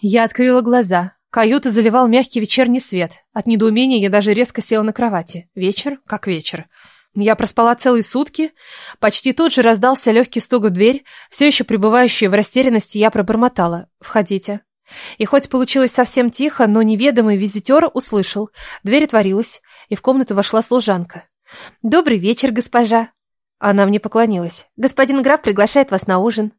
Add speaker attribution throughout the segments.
Speaker 1: Я открыла глаза. Каюта заливал мягкий вечерний свет. От недоумения я даже резко села на кровати. Вечер? Как вечер? Я проспала целые сутки. Почти тут же раздался легкий стук в дверь. Все еще пребывающая в растерянности, я пробормотала. «Входите». И хоть получилось совсем тихо, но неведомый визитер услышал. Дверь отворилась, и в комнату вошла служанка. «Добрый вечер, госпожа». Она мне поклонилась. «Господин граф приглашает вас на ужин».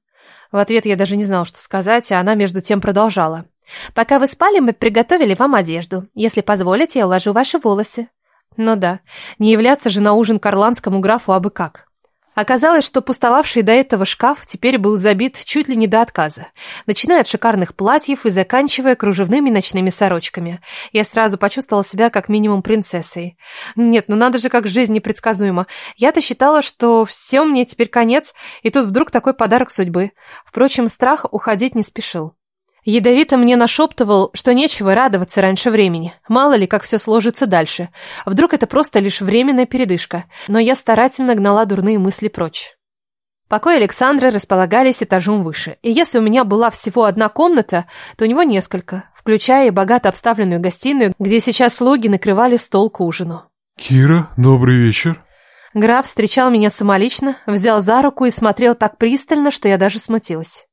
Speaker 1: В ответ я даже не знала, что сказать, а она между тем продолжала. «Пока вы спали, мы приготовили вам одежду. Если позволите, я уложу ваши волосы». Ну да, не являться же на ужин к орландскому графу абы как. Оказалось, что пустовавший до этого шкаф теперь был забит чуть ли не до отказа, начиная от шикарных платьев и заканчивая кружевными ночными сорочками. Я сразу почувствовала себя как минимум принцессой. Нет, ну надо же, как жизнь непредсказуема. Я-то считала, что все, мне теперь конец, и тут вдруг такой подарок судьбы. Впрочем, страх уходить не спешил. Ядовито мне нашептывал, что нечего радоваться раньше времени. Мало ли, как все сложится дальше. Вдруг это просто лишь временная передышка. Но я старательно гнала дурные мысли прочь. Покои Александра располагались этажом выше. И если у меня была всего одна комната, то у него несколько, включая и богато обставленную гостиную, где сейчас слуги накрывали стол к ужину.
Speaker 2: «Кира, добрый вечер».
Speaker 1: Граф встречал меня самолично, взял за руку и смотрел так пристально, что я даже смутилась.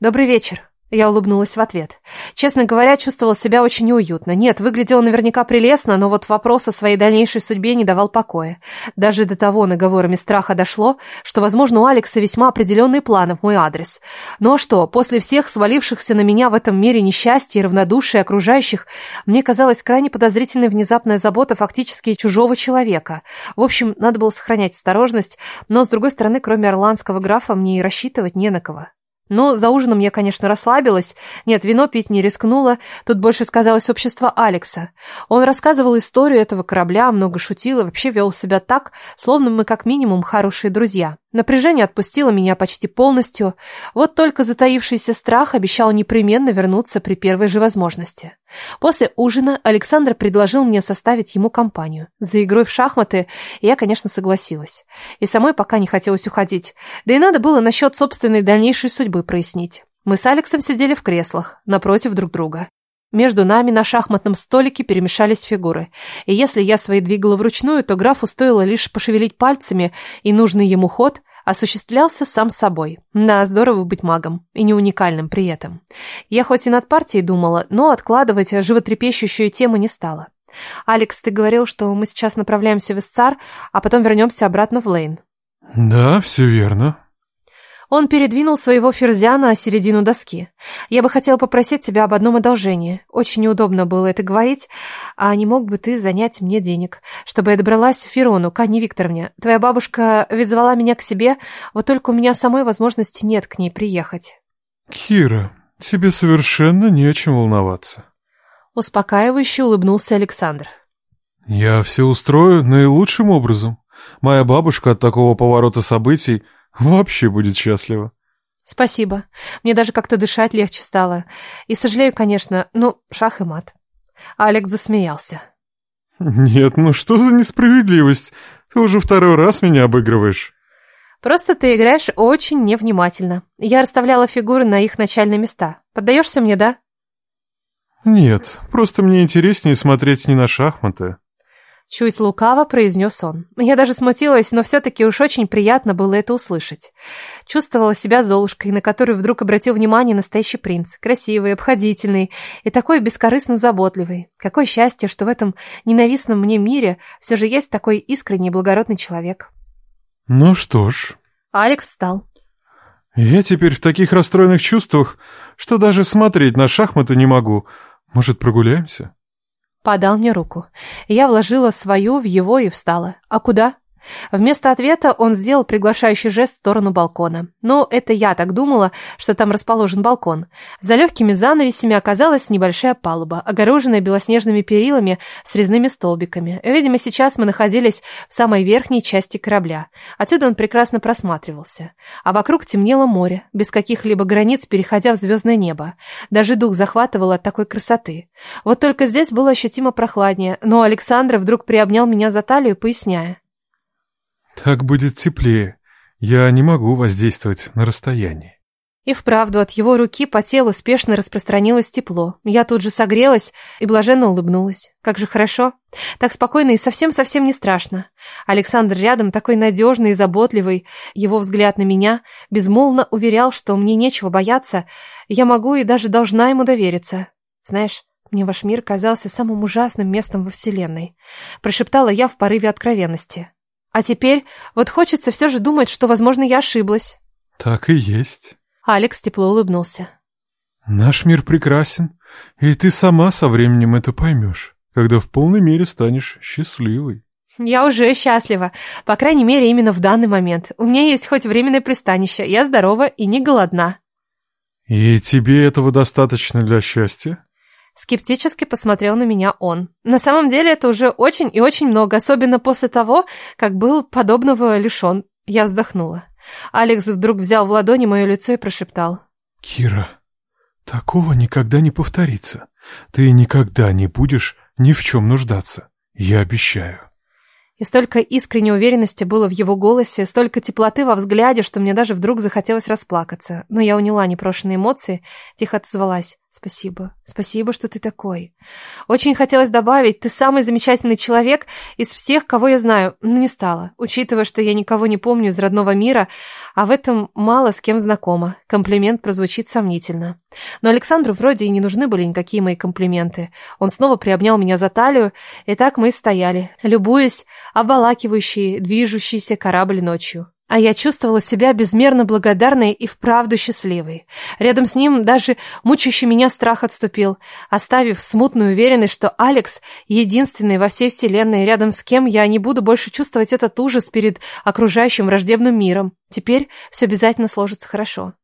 Speaker 1: «Добрый вечер», я улыбнулась в ответ. Честно говоря, чувствовала себя очень неуютно. Нет, выглядела наверняка прелестно, но вот вопрос о своей дальнейшей судьбе не давал покоя. Даже до того наговорами страха дошло, что, возможно, у Алекса весьма определенные планы в мой адрес. Ну а что, после всех свалившихся на меня в этом мире несчастья и равнодушия окружающих, мне казалась крайне подозрительной внезапная забота фактически чужого человека. В общем, надо было сохранять осторожность, но, с другой стороны, кроме орландского графа, мне и рассчитывать не на кого. Ну, за ужином я, конечно, расслабилась. Нет, вино пить не рискнула. Тут больше сказалось общество Алекса. Он рассказывал историю этого корабля, много шутил и вообще вел себя так, словно мы как минимум хорошие друзья. Напряжение отпустило меня почти полностью. Вот только затаившийся страх обещал непременно вернуться при первой же возможности. После ужина Александр предложил мне составить ему компанию. За игрой в шахматы я, конечно, согласилась. И самой пока не хотелось уходить. Да и надо было насчет собственной дальнейшей судьбы прояснить. Мы с Алексом сидели в креслах, напротив друг друга. Между нами на шахматном столике перемешались фигуры. И если я свои двигала вручную, то графу стоило лишь пошевелить пальцами, и нужный ему ход осуществлялся сам собой. Да, здорово быть магом, и не уникальным при этом. Я хоть и над партией думала, но откладывать животрепещущую тему не стала. «Алекс, ты говорил, что мы сейчас направляемся в Исцар, а потом вернемся обратно в Лейн».
Speaker 2: «Да, все верно»,
Speaker 1: он передвинул своего ферзя на середину доски. «Я бы хотела попросить тебя об одном одолжении. Очень неудобно было это говорить. А не мог бы ты занять мне денег, чтобы я добралась в Ферону, к Анне Викторовне? Твоя бабушка ведь звала меня к себе, вот только у меня самой возможности нет к ней приехать».
Speaker 2: «Кира, тебе совершенно не о чем волноваться».
Speaker 1: Успокаивающе улыбнулся Александр.
Speaker 2: «Я все устрою наилучшим образом. Моя бабушка от такого поворота событий Вообще будет счастлива.
Speaker 1: Спасибо. Мне даже как-то дышать легче стало. И сожалею, конечно, ну, шах и мат. Алекс засмеялся.
Speaker 2: Нет, ну что за несправедливость? Ты уже второй раз меня обыгрываешь.
Speaker 1: Просто ты играешь очень невнимательно. Я расставляла фигуры на их начальные места. Поддаешься мне, да?
Speaker 2: Нет, просто мне интереснее смотреть не на шахматы,
Speaker 1: Чуть лукаво произнес он. Я даже смутилась, но все-таки уж очень приятно было это услышать. Чувствовала себя Золушкой, на которую вдруг обратил внимание настоящий принц. Красивый, обходительный и такой бескорыстно заботливый. Какое счастье, что в этом ненавистном мне мире все же есть такой искренний благородный человек.
Speaker 2: Ну что ж.
Speaker 1: Алекс встал.
Speaker 2: Я теперь в таких расстроенных чувствах, что даже смотреть на шахматы не могу. Может, прогуляемся?
Speaker 1: Подал мне руку. Я вложила свою в его и встала. А куда? Вместо ответа он сделал приглашающий жест в сторону балкона. Но это я так думала, что там расположен балкон. За легкими занавесями оказалась небольшая палуба, огороженная белоснежными перилами с резными столбиками. Видимо, сейчас мы находились в самой верхней части корабля. Отсюда он прекрасно просматривался. А вокруг темнело море, без каких-либо границ, переходя в звездное небо. Даже дух захватывал от такой красоты. Вот только здесь было ощутимо прохладнее, но Александр вдруг приобнял меня за талию, поясняя.
Speaker 2: Так будет теплее. Я не могу воздействовать на расстоянии.
Speaker 1: И вправду от его руки по телу спешно распространилось тепло. Я тут же согрелась и блаженно улыбнулась. Как же хорошо. Так спокойно и совсем-совсем не страшно. Александр рядом такой надежный и заботливый. Его взгляд на меня безмолвно уверял, что мне нечего бояться. Я могу и даже должна ему довериться. Знаешь, мне ваш мир казался самым ужасным местом во Вселенной. Прошептала я в порыве откровенности. А теперь вот хочется все же думать, что, возможно, я ошиблась.
Speaker 2: Так и есть.
Speaker 1: Алекс тепло улыбнулся.
Speaker 2: Наш мир прекрасен, и ты сама со временем это поймешь, когда в полной мере станешь счастливой.
Speaker 1: Я уже счастлива, по крайней мере, именно в данный момент. У меня есть хоть временное пристанище, я здорова и не голодна.
Speaker 2: И тебе этого достаточно для счастья?
Speaker 1: Скептически посмотрел на меня он. На самом деле это уже очень и очень много, особенно после того, как был подобного лишен. Я вздохнула. Алекс вдруг взял в ладони мое лицо и прошептал.
Speaker 2: «Кира, такого никогда не повторится. Ты никогда не будешь ни в чем нуждаться. Я обещаю».
Speaker 1: И столько искренней уверенности было в его голосе, столько теплоты во взгляде, что мне даже вдруг захотелось расплакаться. Но я уняла непрошенные эмоции, тихо отозвалась. Спасибо. Спасибо, что ты такой. Очень хотелось добавить, ты самый замечательный человек из всех, кого я знаю, но не стала, учитывая, что я никого не помню из родного мира, а в этом мало с кем знакома. Комплимент прозвучит сомнительно. Но Александру вроде и не нужны были никакие мои комплименты. Он снова приобнял меня за талию, и так мы и стояли, любуясь обволакивающий движущийся корабль ночью. А я чувствовала себя безмерно благодарной и вправду счастливой. Рядом с ним даже мучающий меня страх отступил, оставив смутную уверенность, что Алекс единственный во всей вселенной, рядом с кем я не буду больше чувствовать этот ужас перед окружающим враждебным миром. Теперь все обязательно сложится хорошо.